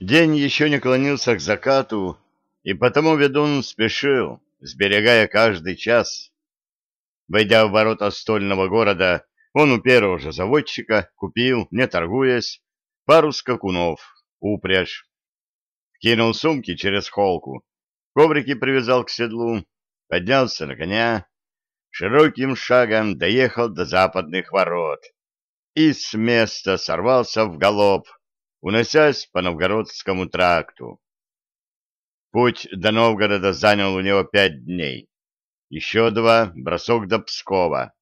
День еще не клонился к закату, и потому ведун спешил, сберегая каждый час. Войдя в ворота стольного города, он у первого же заводчика купил, не торгуясь, пару скакунов, упряжь. Кинул сумки через холку, коврики привязал к седлу, поднялся на коня, широким шагом доехал до западных ворот и с места сорвался в галоп, уносясь по Новгородскому тракту. Путь до Новгорода занял у него пять дней. Еще два — бросок до Пскова.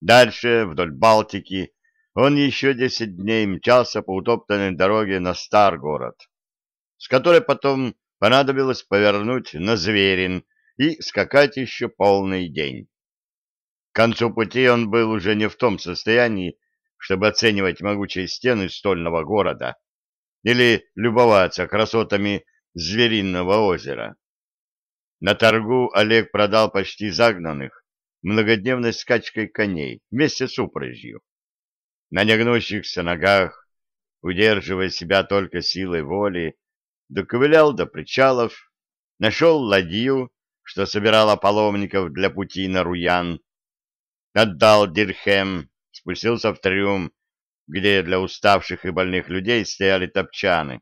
Дальше, вдоль Балтики, он еще десять дней мчался по утоптанной дороге на Старгород, с которой потом понадобилось повернуть на Зверин и скакать еще полный день. К концу пути он был уже не в том состоянии, чтобы оценивать могучие стены стольного города или любоваться красотами звериного озера. На торгу Олег продал почти загнанных многодневной скачкой коней вместе с упряжью. На негнущихся ногах, удерживая себя только силой воли, доковылял до причалов, нашел ладью, что собирала паломников для пути на Руян, отдал дирхем, спустился в трюм, где для уставших и больных людей стояли топчаны,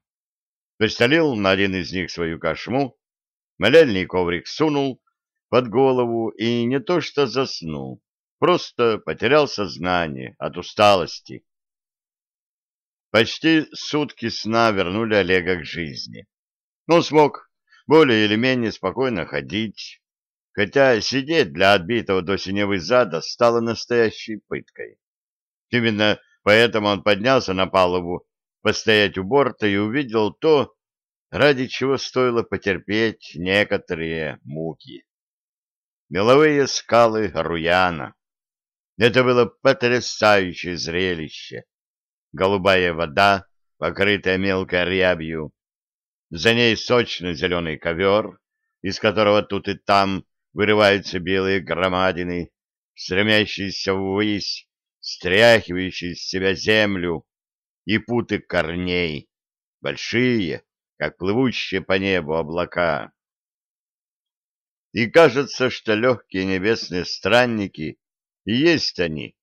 Постелил на один из них свою кошму, молельный коврик сунул под голову и не то что заснул, просто потерял сознание от усталости. Почти сутки сна вернули Олега к жизни. Он смог более или менее спокойно ходить, хотя сидеть для отбитого до синевы зада стало настоящей пыткой. Именно поэтому он поднялся на палубу постоять у борта и увидел то, ради чего стоило потерпеть некоторые муки. Меловые скалы Руяна. Это было потрясающее зрелище. Голубая вода, покрытая мелкой рябью. За ней сочный зеленый ковер, из которого тут и там вырываются белые громадины, стремящиеся ввысь, стряхивающие с себя землю, и путы корней, большие, как плывущие по небу облака. И кажется, что легкие небесные странники и есть они,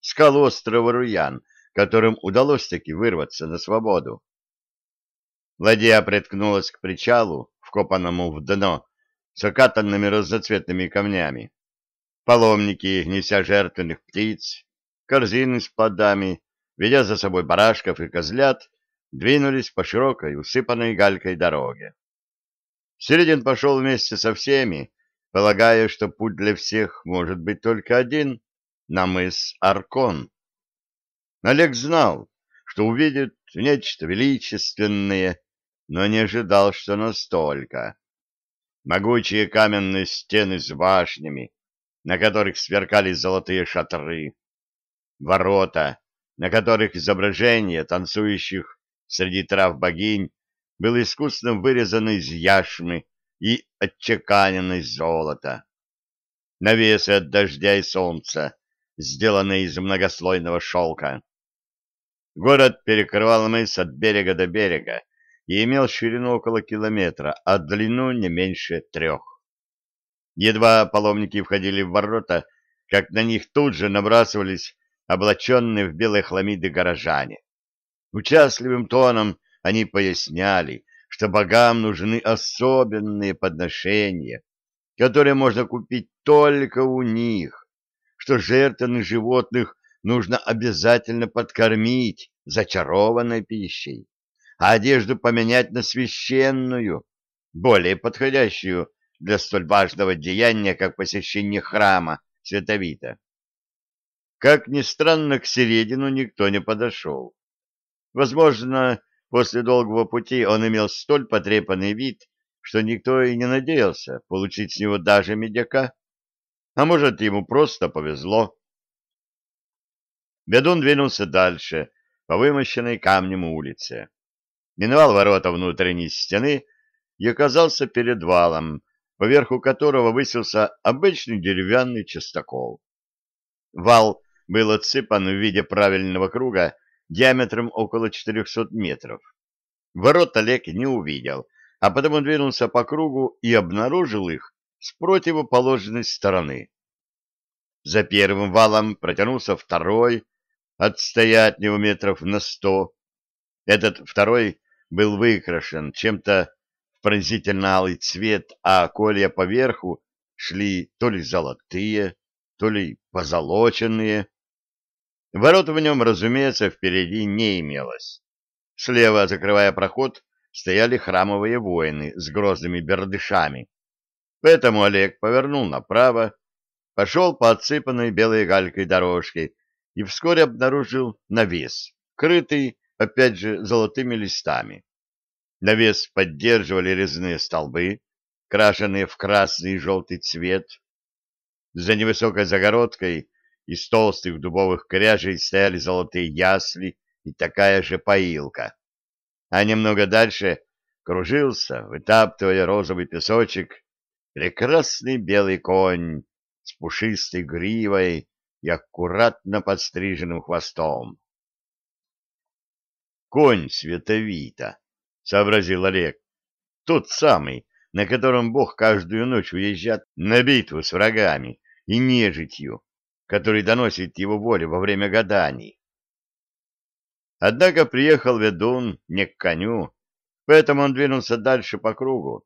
скалы острова Руян, которым удалось таки вырваться на свободу. Ладья приткнулась к причалу, вкопанному в дно, с окатанными разноцветными камнями. Паломники, неся жертвенных птиц, корзины с плодами, ведя за собой барашков и козлят, двинулись по широкой, усыпанной галькой дороге. Середин пошел вместе со всеми, полагая, что путь для всех может быть только один — на мыс Аркон. Олег знал, что увидит нечто величественное, но не ожидал, что настолько. Могучие каменные стены с башнями, на которых сверкали золотые шатры, ворота, на которых изображения танцующих среди трав богинь был искусно вырезан из яшмы и отчеканен из золота. Навесы от дождя и солнца, сделанные из многослойного шелка. Город перекрывал мыс от берега до берега и имел ширину около километра, а длину не меньше трех. Едва паломники входили в ворота, как на них тут же набрасывались облаченные в белые хламиды горожане. Участливым тоном они поясняли, что богам нужны особенные подношения, которые можно купить только у них, что жертвенных животных нужно обязательно подкормить зачарованной пищей, а одежду поменять на священную, более подходящую для столь важного деяния, как посещение храма Святовита. Как ни странно, к середину никто не подошел. Возможно, после долгого пути он имел столь потрепанный вид, что никто и не надеялся получить с него даже медяка. А может, ему просто повезло. Бедун двинулся дальше, по вымощенной камнем улице. Миновал ворота внутренней стены и оказался перед валом, поверху которого высился обычный деревянный частокол. Вал был отсыпан в виде правильного круга диаметром около 400 метров. Ворот Олег не увидел, а потому двинулся по кругу и обнаружил их с противоположной стороны. За первым валом протянулся второй, отстоять него метров на сто. Этот второй был выкрашен чем-то в пронзительно-алый цвет, а колья поверху шли то ли золотые, то ли позолоченные. Ворот в нем, разумеется, впереди не имелось. Слева, закрывая проход, стояли храмовые воины с грозными бердышами. Поэтому Олег повернул направо, пошел по отсыпанной белой галькой дорожке и вскоре обнаружил навес, крытый, опять же, золотыми листами. Навес поддерживали резные столбы, крашенные в красный и желтый цвет. За невысокой загородкой из толстых дубовых кряжей стояли золотые ясли и такая же поилка. А немного дальше кружился, вытаптывая розовый песочек, прекрасный белый конь с пушистой гривой и аккуратно подстриженным хвостом. «Конь Световита», — сообразил Олег, — «тот самый, на котором Бог каждую ночь уезжает на битву с врагами и нежитью, который доносит его волю во время гаданий. Однако приехал ведун не к коню, поэтому он двинулся дальше по кругу,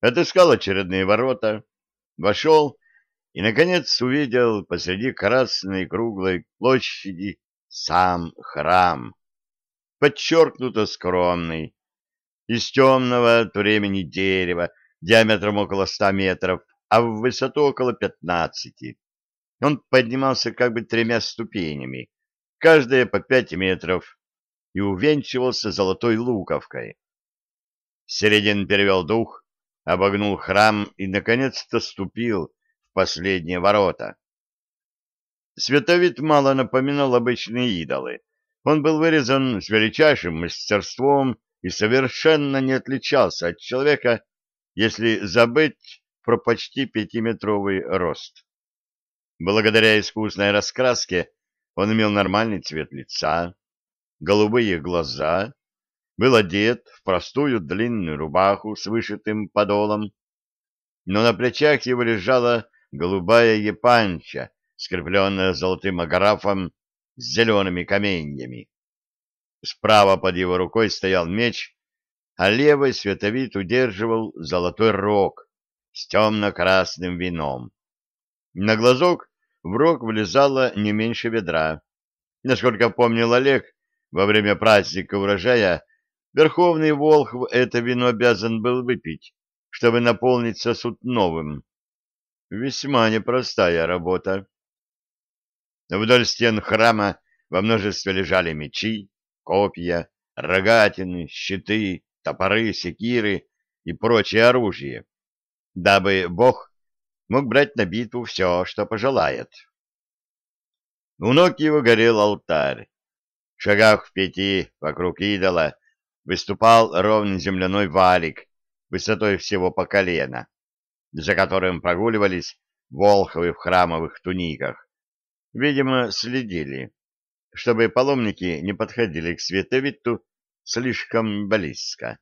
отыскал очередные ворота, вошел и, наконец, увидел посреди красной круглой площади сам храм, подчеркнуто скромный, из темного от времени дерева, диаметром около ста метров, а в высоту около пятнадцати. Он поднимался как бы тремя ступенями, каждая по пять метров, и увенчивался золотой луковкой. Середин перевел дух, обогнул храм и, наконец-то, ступил последние ворота. Световид мало напоминал обычные идолы. Он был вырезан с величайшим мастерством и совершенно не отличался от человека, если забыть про почти пятиметровый рост. Благодаря искусной раскраске он имел нормальный цвет лица, голубые глаза, был одет в простую длинную рубаху с вышитым подолом, но на плечах его лежала голубая епанча, скрепленная золотым аграфом с зелеными каменьями. Справа под его рукой стоял меч, а левый световид удерживал золотой рог с темно-красным вином. На глазок в рог влезало не меньше ведра. Насколько помнил Олег, во время праздника урожая Верховный Волхв это вино обязан был выпить, чтобы наполнить сосуд новым. Весьма непростая работа. Вдоль стен храма во множестве лежали мечи, копья, рогатины, щиты, топоры, секиры и прочее оружие, дабы бог мог брать на битву все, что пожелает. У ног его горел алтарь. В шагах в пяти вокруг идола выступал ровный земляной валик высотой всего по колено за которым прогуливались волховы в храмовых туниках. Видимо, следили, чтобы паломники не подходили к световиту слишком близко.